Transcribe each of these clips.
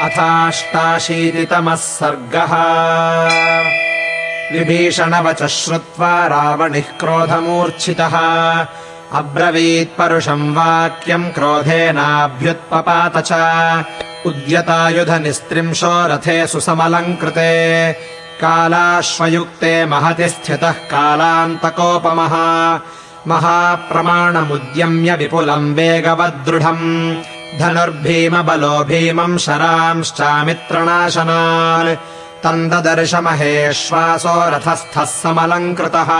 अथाष्टाशीतितमः सर्गः। विभीषणवचः श्रुत्वा रावणिः क्रोधमूर्च्छितः। अब्रवीत्परुषम् वाक्यम् क्रोधेनाभ्युत्पपात च। उद्यतायुधनिस्त्रिंशो रथे सुसमलङ्कृते कालाश्वयुक्ते महति स्थितः कालान्तकोपमः। महाप्रमाणमुद्यम्य विपुलम् वेगवद्दृढम् धनुर्भीमबलो भीमम् शरांश्चामित्रणाशनान् तम् ददर्श महेश्वासो रथस्थः समलङ्कृतः।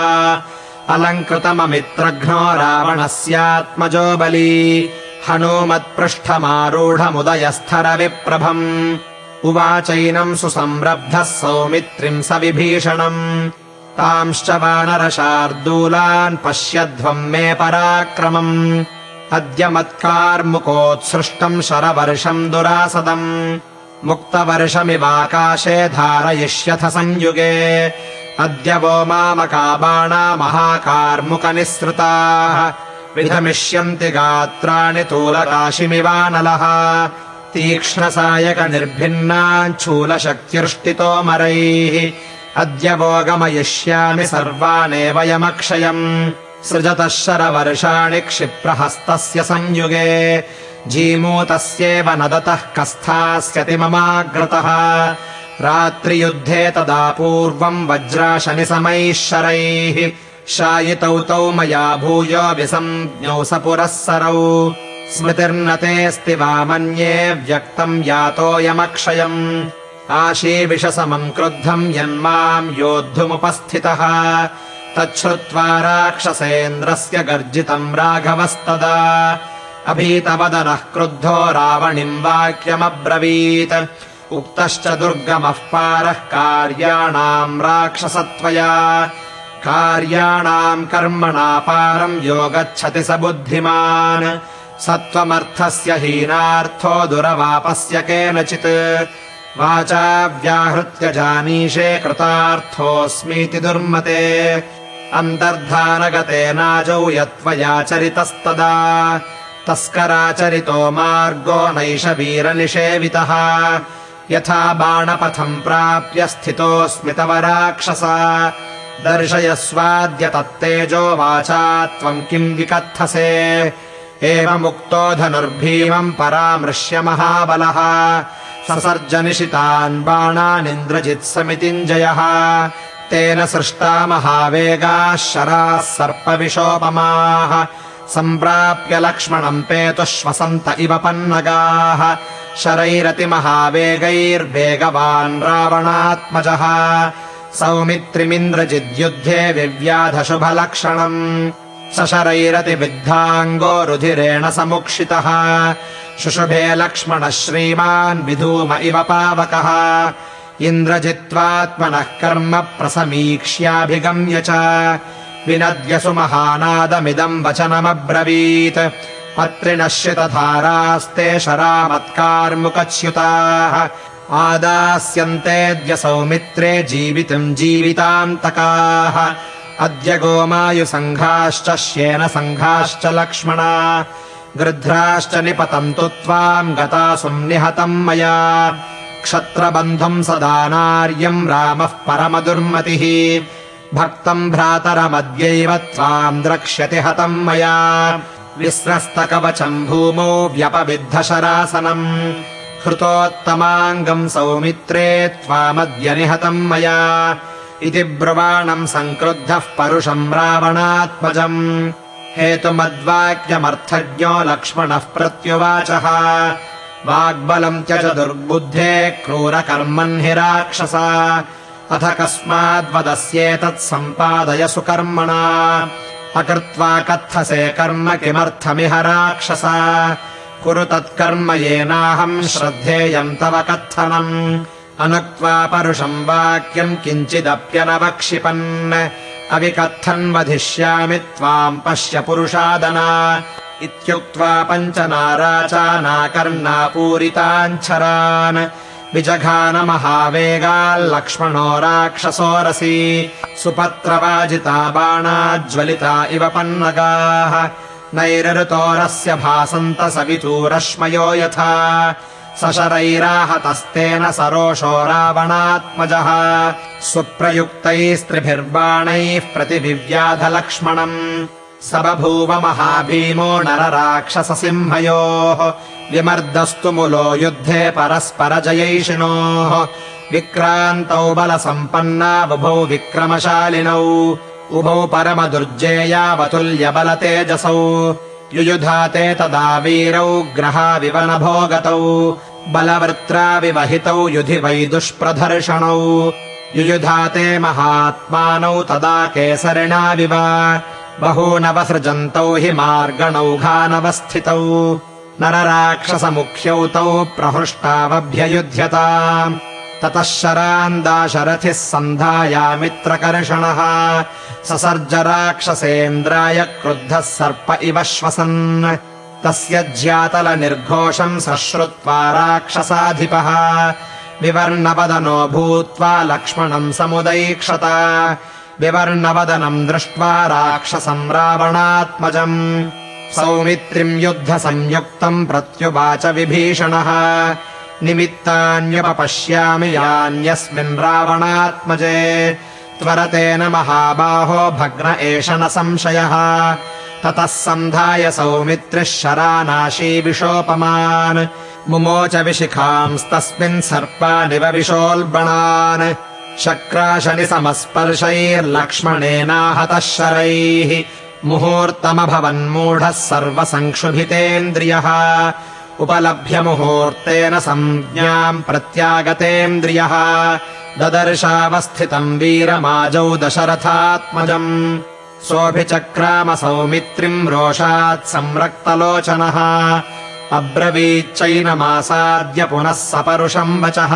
अलङ्कृतममित्रघ्नो रावणस्यात्मजो बली। हनूमत्पृष्ठमारूढमुदयस्थरविप्रभम्। उवाचैनम् सुसंरब्धः सौमित्रिम् स विभीषणम् तांश्च वानरशार्दूलान् पश्यध्वम् मे पराक्रमम् अद्य मत्कार्मुकोत्सृष्टम् शरवर्षम् दुरासदम्। मुक्तवर्षमिवाकाशे धारयिष्यथ संयुगे। अद्य वो मामकाबाणा महाकार्मुकनिःसृताः। विधमिष्यन्ति गात्राणि तूलकाशिमिवानलः। तीक्ष्णसायकनिर्भिन्नाञ्चूलशक्तिर्ष्टितोमरैः अद्य वो गमयिष्यामि सर्वानेव यमक्षयम् सृजतः शरवर्षाणि क्षिप्रहस्तस्य संयुगे। जीमूतस्येव नदतः कस्थास्यति ममाग्रतः। रात्रियुद्धे तदा पूर्वम् वज्राशनिसमैः शरैः शायितौ तौ मया भूय विसञ्ज्ञौ स पुरःसरौ स्मृतिर्न तेऽस्ति वा मन्ये व्यक्तम् यातोऽयमक्षयम्। आशीविषसमम् क्रुद्धम् यन्माम् योद्धुमुपस्थितः तच्छ्रुत्वा राक्षसेन्द्रस्य गर्जितम् राघवस्तदा। अभीतवदनः क्रुद्धो रावणिम् वाक्यमब्रवीत्। उक्तश्च दुर्गमः पारः कार्याणाम् राक्षसत्वया। कार्याणाम् कर्मणापारम् योगच्छति स बुद्धिमान्। सत्त्वमर्थस्य हीनार्थो दुरवापस्य केनचित्। वाचा व्याहृत्य जानीषे कृतार्थोऽस्मीति दुर्मते अन्तर्धानगतेनाजौ यत्त्वया चरितस्तदा तस्कराचरितो मार्गो नैष वीरनिषेवितः। यथा बाणपथम् प्राप्य स्थितोऽस्मि तव राक्षस दर्शयस्वाद्य तत्तेजो वाचा त्वम् किम् विकत्थसे एवमुक्तो धनुर्भीमम् परामृश्य महाबलः। ससर्जनिशितान् बाणानिन्द्रजित्समितिञ्जयः तेन सृष्टा महावेगाः शराः सर्पविशोपमाः सम्प्राप्य लक्ष्मणम् पेतुः श्वसन्त इव पन्नगाः। शरैरतिमहावेगैर्वेगवान् रावणात्मजः। सौमित्रिमिन्द्रजिद्युद्धे विव्याधशुभलक्षणम्। सशरैरतिविद्धाङ्गो रुधिरेण समुक्षितः। शुशुभे लक्ष्मणः श्रीमान् विधूम इव पावकः इन्द्रजित्वात्मनः कर्म प्रसमीक्ष्याभिगम्य च। विनद्यसु महानादमिदम् वचनमब्रवीत्। पत्रिणश्रितधारास्ते शरामत्कार्मुकच्युताः। आदास्यन्तेऽद्य सौमित्रे जीवितम् जीवितान्तकाः अद्य गोमायुसङ्घाश्च श्येनसङ्घाश्च लक्ष्मणा। गृध्राश्च निपतन्तु त्वाम् गतासुम् निहतम् मया क्षत्रबन्धुम् सदा नार्यम् रामः परमदुर्मतिः। भक्तम् भ्रातरमद्यैव त्वाम् द्रक्ष्यति हतम् मया। विस्रस्तकवचम् भूमौ व्यपविद्धशरासनम्। हृतोत्तमाङ्गम् सौमित्रे त्वामद्य निहतम् मया। इति ब्रुवाणम् सङ्क्रुद्धः परुषम् रावणात्मजम्। हेतुमद्वाक्यमर्थज्ञो लक्ष्मणः प्रत्युवाचः वाग्बलम् त्यज दुर्बुद्धे क्रूरकर्मन् राक्षस। अथ कस्माद्वदस्येतत् सम्पादय सुकर्मणा। अकृत्वा कत्थसे कर्म किमर्थमिह राक्षस। कुरु तत्कर्म येनाहम् श्रद्धेयम् तव कत्थनम्। अनुक्त्वा परुषम् वाक्यम् किञ्चिदप्यनवक्षिपन्। अविकत्थन् वधिष्यामि त्वाम् पश्य पुरुषादना इत्युक्त्वा पञ्चनाराचानाकर्णापूरिताञ्छरान् विजघानमहावेगाल्लक्ष्मणो राक्षसोरसि सुपत्रवाजिता बाणाज्ज्वलिता इव पन्नगाः। नैरऋतोरस्य भासन्त सवितूरश्मयो यथा। सशरैराहतस्तेन सरोषो रावणात्मजः। सुप्रयुक्तैस्त्रिभिर्बाणैः प्रतिविव्याधलक्ष्मणम् स बभूव महाभीमो नरराक्षससिंहयोः विमर्दस्तु मुलो युद्धे परस्परजयैषिणोः विक्रान्तौ बलसम्पन्ना बुभौ विक्रमशालिनौ उभौ परमदुर्जेयावतुल्यबलतेजसौ युयुधाते तदा वीरौ ग्रहाविव नभो गतौ बलवृत्राविवहितौ युधि वै दुष्प्रदर्शनौ युयुधाते महात्मानौ तदा केसरिणाविव बहूनवसृजन्तौ हि मार्गणौघानवस्थितौ नरराक्षसमुख्यौ तौ प्रहृष्टावभ्ययुध्यता ततः शरान्दाशरथिः सन्धायामित्रकर्षणः ससर्ज राक्षसेन्द्राय क्रुद्धः सर्प इव श्वसन्। तस्य ज्यातलनिर्घोषम् सश्रुत्वा राक्षसाधिपः। विवर्णवदनो भूत्वा लक्ष्मणम् समुदैक्षत विवर्णवदनम् दृष्ट्वा राक्षसम् रावणात्मजम् सौमित्रिम् युद्धसंयुक्तम् प्रत्युवाच विभीषणः। निमित्तान्युपपश्यामि यान्यस्मिन् रावणात्मजे। त्वरतेन महाबाहो भग्न एष न संशयः। ततः सन्धाय सौमित्रिः शरानाशी विशोपमान् मुमोच विशिखांस्तस्मिन् सर्पानिव विशोल्बणान् शक्राशनि समस्पर्शैर्लक्ष्मणेनाहतः शरैः। मुहूर्तमभवन्मूढः सर्वसङ्क्षुभितेन्द्रियः उपलभ्य मुहूर्तेन सञ्ज्ञाम् प्रत्यागतेन्द्रियः। ददर्शावस्थितम् वीरमाजौ दशरथात्मजम्। सोऽभिचक्राम सौमित्रिम् रोषात् संरक्तलोचनः। अब्रवीच्चैनमासाद्य पुनः सपरुषम् वचः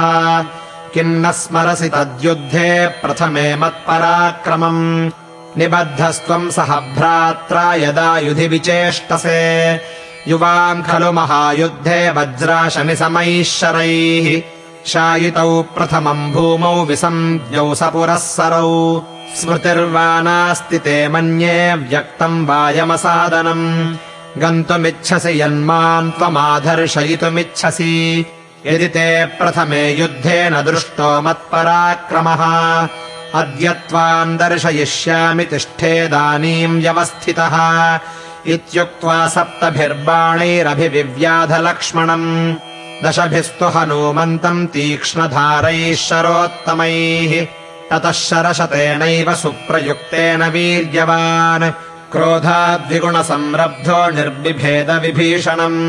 किम् न स्मरसि तद्युद्धे प्रथमे मत्पराक्रमम्। निबद्धस्त्वम् सह भ्रात्रा यदा युधि विचेष्टसे। युवाम् खलु महायुद्धे वज्राशनिसमैः शरैः। शायितौ प्रथमम् भूमौ विसञ्ज्ञौ स पुरःसरौ। स्मृतिर्वा नास्ति ते मन्ये व्यक्तम् वायमसादनम्। गन्तुमिच्छसि यन्माम् त्वमाधर्शयितुमिच्छसि यदि ते प्रथमे युद्धे न दृष्टो मत्पराक्रमः अद्य त्वाम् दर्शयिष्यामि तिष्ठेदानीम् व्यवस्थितः इत्युक्त्वा सप्तभिर्बाणैरभिविव्याधलक्ष्मणम्। दशभिस्तु हनूमन्तम् तीक्ष्णधारैः शरोत्तमैः ततः शरशतेनैव सुप्रयुक्तेन वीर्यवान् क्रोधाद्विगुणसंरब्धो निर्बिभेदविभीषणम्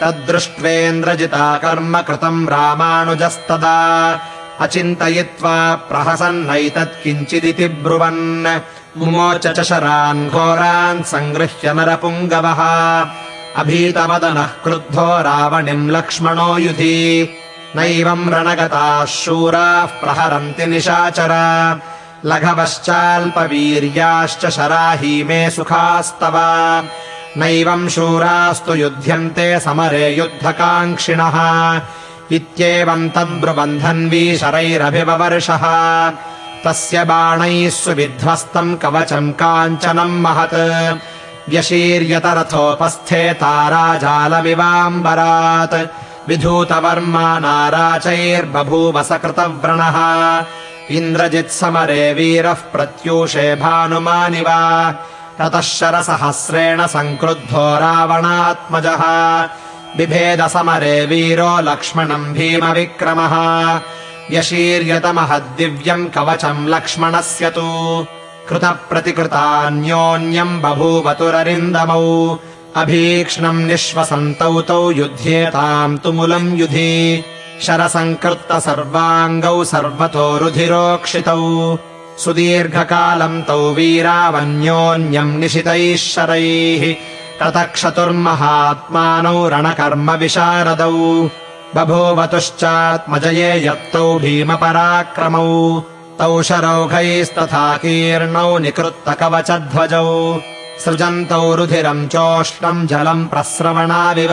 तद्दृष्ट्वेन्द्रजिता कर्म कृतम् रामानुजस्तदा। अचिन्तयित्वा प्रहसन्नैतत्किञ्चिदिति ब्रुवन्। मुमोच च शरान् घोरान् सङ्गृह्य नरपुङ्गवः। अभीतवदनः क्रुद्धो रावणिम् लक्ष्मणो युधि। नैवम् रणगताः शूराः प्रहरन्ति निशाचर। लघवश्चाल्पवीर्याश्च शराहीमे सुखास्तव नैवम् शूरास्तु युध्यन्ते समरे युद्धकाङ्क्षिणः इत्येवम् तद्ब्रुबन्धन्वी शरैरभिववर्षः तस्य बाणैः सुविध्वस्तम् कवचम् काञ्चनम् महत्। व्यशीर्यतरथोपस्थे ताराजालमिवाम्बरात् विधूतवर्मा नाराचैर्बभूव सकृतव्रणः इन्द्रजित्समरे वीरः प्रत्यूषे भानुमानिव ततः शरसहस्रेण सङ्क्रुद्धो रावणात्मजः। बिभेदसमरे वीरो लक्ष्मणम् भीमविक्रमः। यशीर्यतमहद्दिव्यम् कवचम् लक्ष्मणस्य तु। कृतप्रतिकृतान्योन्यम् बभूवतुररिन्दमौ। अभीक्ष्णम् निःश्वसन्तौ तौ युध्येताम् तुमुलम् युधि। शरसङ्कृत्त सर्वाङ्गौ सर्वतो रुधिरोक्षितौ सुदीर्घकालम् तौ वीरावन्योन्यम् निशितैः शरैः। ततक्षतुर्महात्मानौ रणकर्म विशारदौ बभूवतुश्चात्मजये यत्तौ भीमपराक्रमौ। तौ शरौघैस्तथा कीर्णौ निकृत्तकवचध्वजौ। सृजन्तौ रुधिरम् चोष्णम् जलम् प्रस्रवणाविव।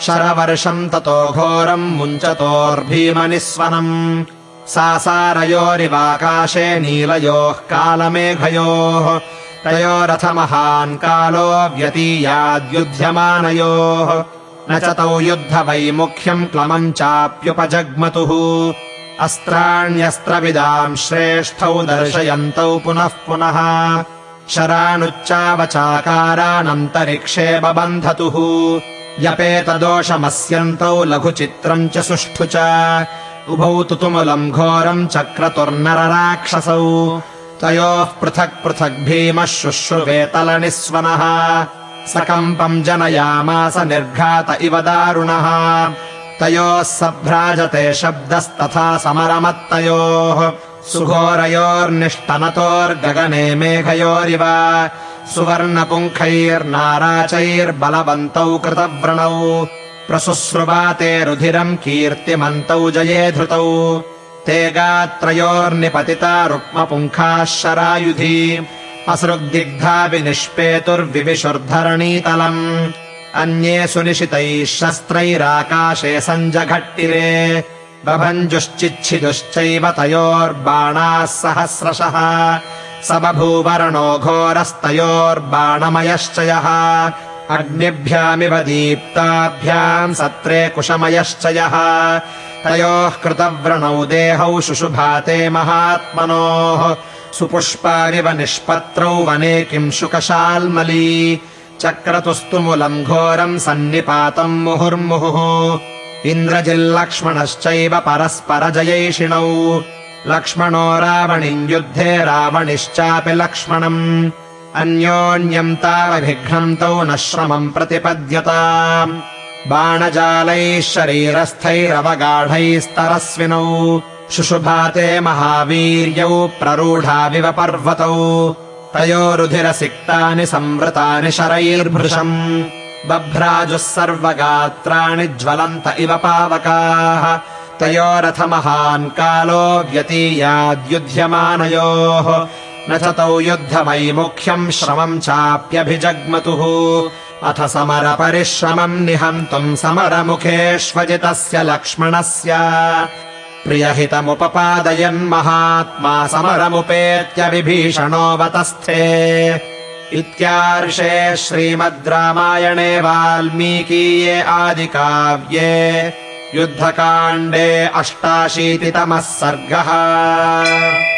शरवर्षम् ततो घोरम् मुञ्चतोर्भीमनिस्वनम् सासारयोरिवाकाशे नीलयोः कालमेघयोः तयोरथ महान् कालो व्यतीयाद्युध्यमानयोः। न च तौ युद्धवैमुख्यम् क्लमम् चाप्युपजग्मतुः। अस्त्राण्यस्त्रविदाम् श्रेष्ठौ दर्शयन्तौ पुनः पुनः। शरानुच्चावचाकारानन्तरिक्षे बबन्धतुः। यपेतदोषमस्यन्तौ लघुचित्रम् च सुष्ठु च उभौ तु तुमुलम् घोरम् चक्रतुर्नरराक्षसौ। तयोः पृथक् पृथक् भीमः शुश्रुवेतलनिस्वनः सकम्पम् जनयामास निर्घात इव दारुणः। तयोः सभ्राजते शब्दस्तथा समरमत्तयोः। सुघोरयोर्निष्टनतोर्गगने मेघयोरिव। सुवर्णपुङ्खैर्नाराचैर्बलवन्तौ कृतव्रणौ प्रसुश्रुवाते रुधिरम् कीर्तिमन्तौ जये धृतौ। ते गात्रयोर्निपतिता रुक्मपुङ्खाः शरायुधि असृग्दिग्धापि निष्पेतुर्विविशुर्धरणीतलम्। अन्ये सुनिशितैः शस्त्रैराकाशे सञ्जघट्टिरे। बभञ्जुश्चिच्छिदुश्चैव तयोर्बाणाः सहस्रशः। स बभूवरणो घोरस्तयोर्बाणमयश्च यः अग्निभ्यामिव दीप्ताभ्याम् सत्रे कुशमयश्च यः तयोः कृतव्रणौ देहौ शुशुभाते महात्मनोः। सुपुष्पानिव निष्पत्रौ वने किम् शुकशाल्मली। चक्रतुस्तुमुलम् घोरम् सन्निपातम् मुहुर्मुहुः। इन्द्रजिल्लक्ष्मणश्चैव परस्परजयैषिणौ। लक्ष्मणो रावणिम् युद्धे रावणिश्चापि लक्ष्मणम् अन्योन्यम् तावभिघ्नम् तौ न श्रमम् प्रतिपद्यता। बाणजालैः शरीरस्थैरवगाढैस्तरस्विनौ। शुशुभाते महावीर्यौ प्ररूढाविव पर्वतौ। तयोरुधिरसिक्तानि संवृतानि शरैर्भृशम्। बभ्राजुः सर्वगात्राणि ज्वलन्त इव पावकाः। तयोरथ महान् कालो व्यतीयाद्युध्यमानयोः न च तौ युद्धमैमुख्यम् श्रमम् चाप्यभिजग्मतुः। अथ समरपरिश्रमम् निहन्तुम् समरमुखेष्वजितस्य लक्ष्मणस्य। प्रियहितमुपपादयन् महात्मा समरमुपेत्य विभीषणोऽवतस्थे। इत्यार्षे श्रीमद् रामायणे वाल्मीकीये आदिकाव्ये। युद्धकाण्डे अष्टाशीतितमः सर्गः